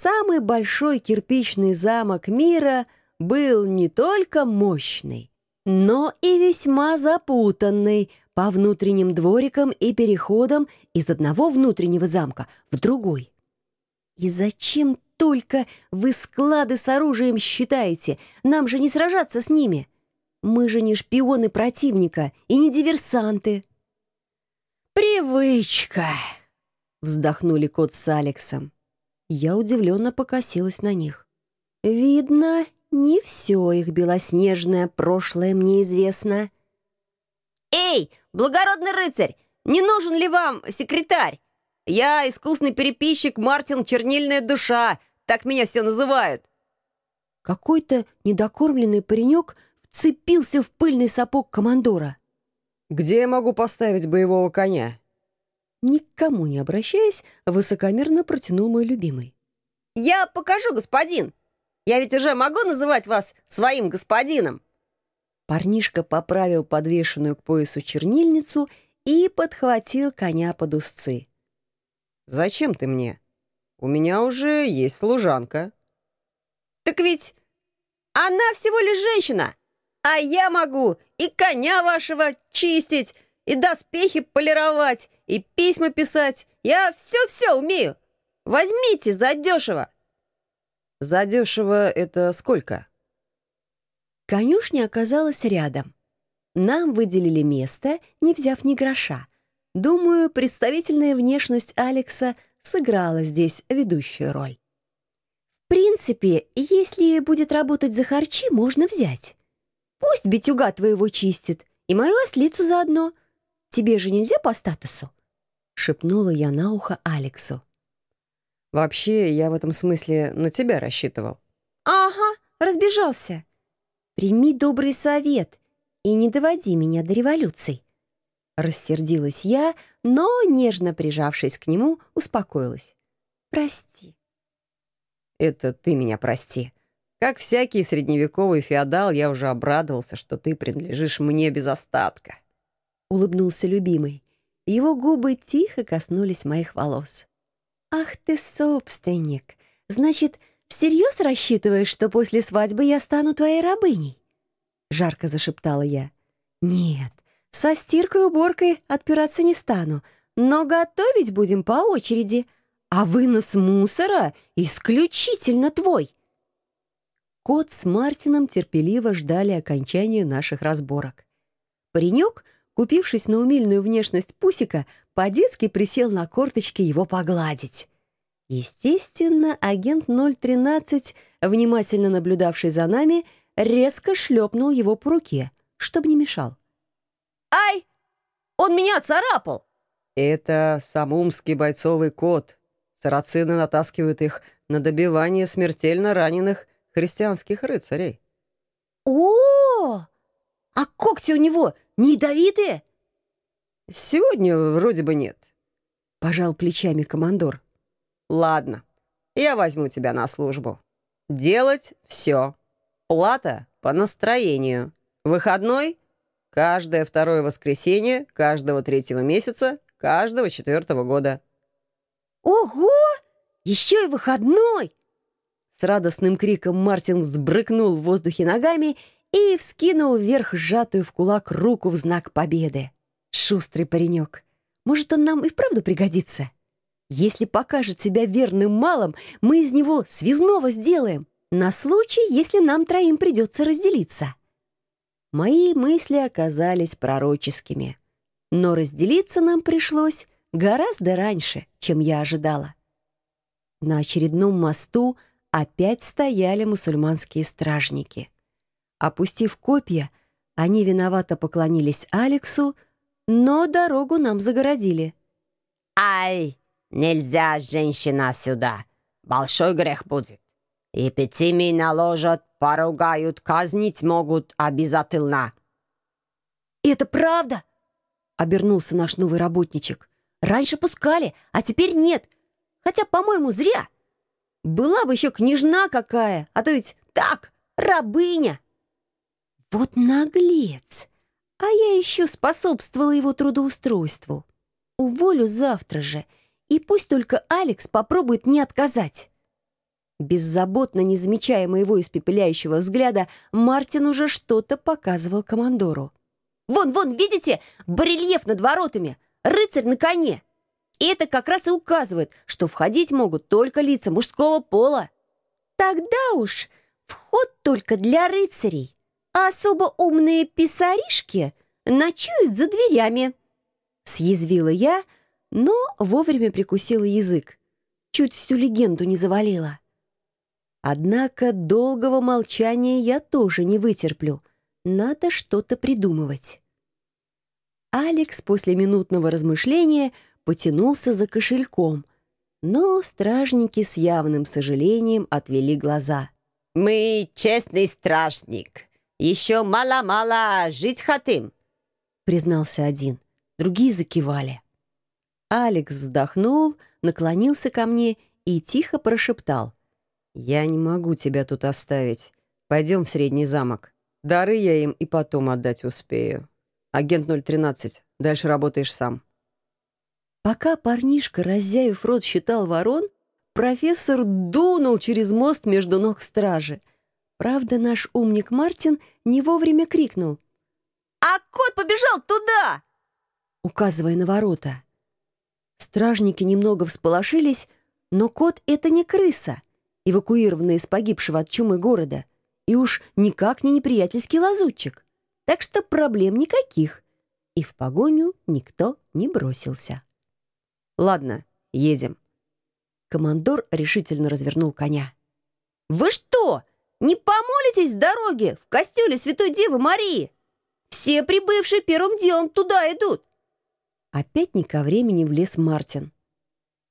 самый большой кирпичный замок мира был не только мощный, но и весьма запутанный по внутренним дворикам и переходам из одного внутреннего замка в другой. И зачем только вы склады с оружием считаете? Нам же не сражаться с ними. Мы же не шпионы противника и не диверсанты. «Привычка!» — вздохнули кот с Алексом. Я удивленно покосилась на них. «Видно, не все их белоснежное прошлое мне известно». «Эй, благородный рыцарь, не нужен ли вам секретарь? Я искусный переписчик Мартин Чернильная душа, так меня все называют». Какой-то недокормленный паренек вцепился в пыльный сапог командора. «Где я могу поставить боевого коня?» Никому не обращаясь, высокомерно протянул мой любимый. «Я покажу, господин. Я ведь уже могу называть вас своим господином». Парнишка поправил подвешенную к поясу чернильницу и подхватил коня под узцы. «Зачем ты мне? У меня уже есть служанка». «Так ведь она всего лишь женщина!» А я могу и коня вашего чистить, и доспехи полировать, и письма писать. Я все-все умею. Возьмите задешево. Задешево это сколько? Конюшня оказалась рядом. Нам выделили место, не взяв ни гроша. Думаю, представительная внешность Алекса сыграла здесь ведущую роль. В принципе, если будет работать за харчи, можно взять. Пусть битюга твоего чистит, и мою ослицу заодно. Тебе же нельзя по статусу?» — шепнула я на ухо Алексу. «Вообще, я в этом смысле на тебя рассчитывал». «Ага, разбежался. Прими добрый совет и не доводи меня до революций». Рассердилась я, но, нежно прижавшись к нему, успокоилась. «Прости». «Это ты меня прости», как всякий средневековый феодал, я уже обрадовался, что ты принадлежишь мне без остатка. Улыбнулся любимый. Его губы тихо коснулись моих волос. «Ах ты, собственник! Значит, всерьез рассчитываешь, что после свадьбы я стану твоей рабыней?» Жарко зашептала я. «Нет, со стиркой и уборкой отпираться не стану, но готовить будем по очереди, а вынос мусора исключительно твой». Кот с Мартином терпеливо ждали окончания наших разборок. Паренек, купившись на умильную внешность Пусика, по-детски присел на корточки его погладить. Естественно, агент 013, внимательно наблюдавший за нами, резко шлепнул его по руке, чтобы не мешал. «Ай! Он меня царапал!» «Это самумский бойцовый кот. Сарацины натаскивают их на добивание смертельно раненых христианских рыцарей. О, а когти у него не ядовитые? Сегодня вроде бы нет. Пожал плечами командор. Ладно, я возьму тебя на службу. Делать все. Плата по настроению. Выходной — каждое второе воскресенье, каждого третьего месяца, каждого четвертого года. Ого! Еще и выходной! С радостным криком Мартин взбрыкнул в воздухе ногами и вскинул вверх сжатую в кулак руку в знак победы. Шустрый паренек. Может, он нам и вправду пригодится? Если покажет себя верным малым, мы из него связного сделаем, на случай, если нам троим придется разделиться. Мои мысли оказались пророческими. Но разделиться нам пришлось гораздо раньше, чем я ожидала. На очередном мосту — опять стояли мусульманские стражники. Опустив копья, они виновато поклонились Алексу, но дорогу нам загородили. «Ай, нельзя, женщина, сюда. Большой грех будет. И пятими наложат, поругают, казнить могут обязательно». «Это правда?» — обернулся наш новый работничек. «Раньше пускали, а теперь нет. Хотя, по-моему, зря». Была бы еще княжна какая, а то ведь так, рабыня. Вот наглец! А я еще способствовала его трудоустройству. Уволю завтра же, и пусть только Алекс попробует мне отказать. Беззаботно не замечая моего испепеляющего взгляда, Мартин уже что-то показывал командору. «Вон, вон, видите? Барельеф над воротами! Рыцарь на коне!» И это как раз и указывает, что входить могут только лица мужского пола. Тогда уж вход только для рыцарей, а особо умные писаришки ночуют за дверями. Съязвила я, но вовремя прикусила язык. Чуть всю легенду не завалила. Однако долгого молчания я тоже не вытерплю. Надо что-то придумывать. Алекс после минутного размышления потянулся за кошельком, но стражники с явным сожалением отвели глаза. «Мы честный стражник. Еще мало-мало жить хотим», — признался один. Другие закивали. Алекс вздохнул, наклонился ко мне и тихо прошептал — «Я не могу тебя тут оставить. Пойдем в Средний замок. Дары я им и потом отдать успею. Агент 013, дальше работаешь сам». Пока парнишка, раззяев рот, считал ворон, профессор дунул через мост между ног стражи. Правда, наш умник Мартин не вовремя крикнул. «А кот побежал туда!» указывая на ворота. Стражники немного всполошились, но кот — это не крыса — эвакуированный из погибшего от чумы города, и уж никак не неприятельский лазутчик. Так что проблем никаких. И в погоню никто не бросился. «Ладно, едем». Командор решительно развернул коня. «Вы что, не помолитесь с дороги в костеле Святой Девы Марии? Все прибывшие первым делом туда идут». Опять не ко времени влез Мартин.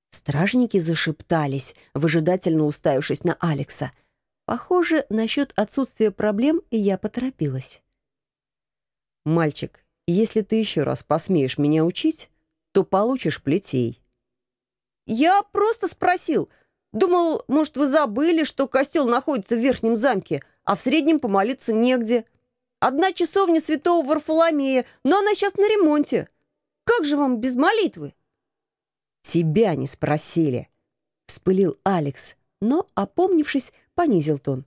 Стражники зашептались, выжидательно уставившись на Алекса. Похоже, насчет отсутствия проблем и я поторопилась. «Мальчик, если ты еще раз посмеешь меня учить, то получишь плетей». «Я просто спросил. Думал, может, вы забыли, что костел находится в верхнем замке, а в среднем помолиться негде. Одна часовня святого Варфоломея, но она сейчас на ремонте. Как же вам без молитвы?» «Тебя не спросили», — вспылил Алекс, но, опомнившись, понизил тон.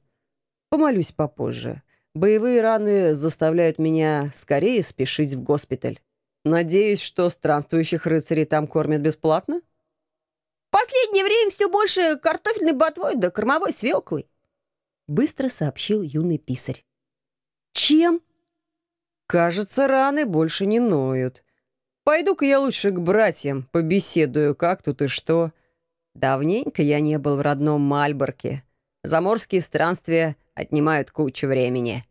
«Помолюсь попозже. Боевые раны заставляют меня скорее спешить в госпиталь. Надеюсь, что странствующих рыцарей там кормят бесплатно?» «Последнее время все больше картофельной ботвой да кормовой свеклой», — быстро сообщил юный писарь. «Чем?» «Кажется, раны больше не ноют. Пойду-ка я лучше к братьям, побеседую, как тут и что. Давненько я не был в родном Мальборке. Заморские странствия отнимают кучу времени.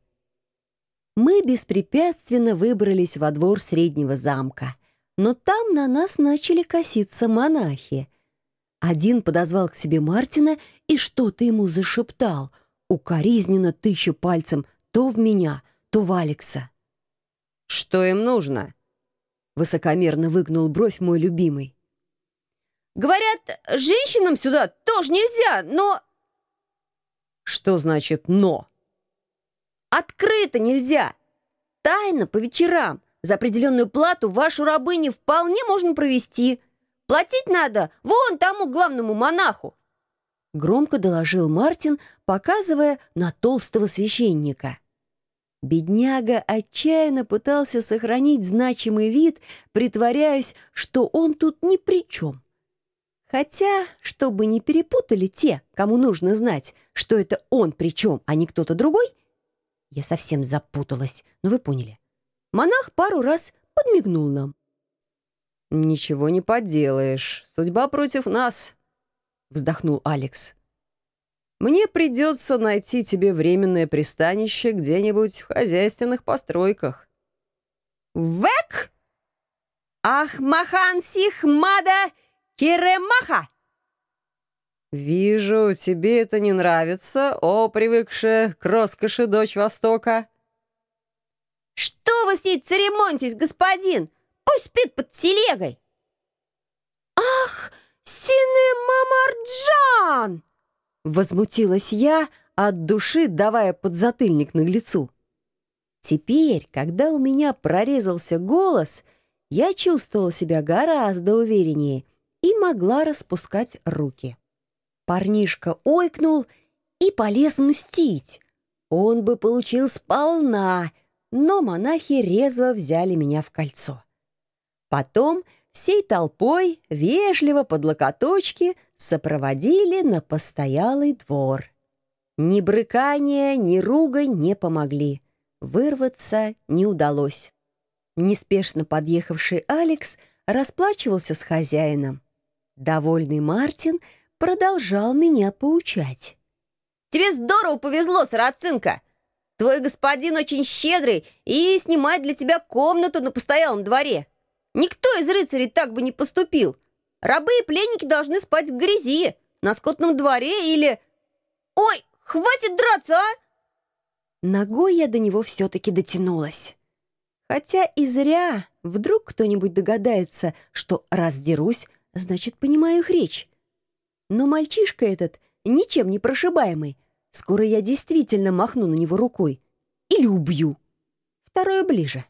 Мы беспрепятственно выбрались во двор среднего замка, но там на нас начали коситься монахи. Один подозвал к себе Мартина и что-то ему зашептал, укоризненно тыча пальцем то в меня, то в Алекса. «Что им нужно?» Высокомерно выгнул бровь мой любимый. «Говорят, женщинам сюда тоже нельзя, но...» «Что значит «но»?» «Открыто нельзя. Тайно по вечерам. За определенную плату вашу рабыню вполне можно провести. Платить надо вон тому главному монаху». Громко доложил Мартин, показывая на толстого священника. Бедняга отчаянно пытался сохранить значимый вид, притворяясь, что он тут ни при чем. Хотя, чтобы не перепутали те, кому нужно знать, что это он при чем, а не кто-то другой, я совсем запуталась, но вы поняли. Монах пару раз подмигнул нам. «Ничего не поделаешь, судьба против нас», — вздохнул Алекс. Мне придется найти тебе временное пристанище где-нибудь в хозяйственных постройках». «Век! Ахмахан сихмада киремаха!» «Вижу, тебе это не нравится, о, привыкшая к роскоши дочь Востока». «Что вы с ней церемонитесь, господин? Пусть спит под телегой!» «Ах, Синемамарджан!» Возмутилась я, от души давая подзатыльник наглецу. Теперь, когда у меня прорезался голос, я чувствовала себя гораздо увереннее и могла распускать руки. Парнишка ойкнул и полез мстить. Он бы получил сполна, но монахи резво взяли меня в кольцо. Потом всей толпой вежливо под локоточки сопроводили на постоялый двор. Ни брыкания, ни ругань не помогли. Вырваться не удалось. Неспешно подъехавший Алекс расплачивался с хозяином. Довольный Мартин продолжал меня поучать. «Тебе здорово повезло, сарацинка! Твой господин очень щедрый и снимает для тебя комнату на постоялом дворе. Никто из рыцарей так бы не поступил. Рабы и пленники должны спать в грязи, на скотном дворе или... Ой, хватит драться, а!» Ногой я до него все-таки дотянулась. Хотя и зря. Вдруг кто-нибудь догадается, что раз дерусь, значит, понимаю их речь. Но мальчишка этот ничем не прошибаемый. Скоро я действительно махну на него рукой. Или убью. Второе ближе.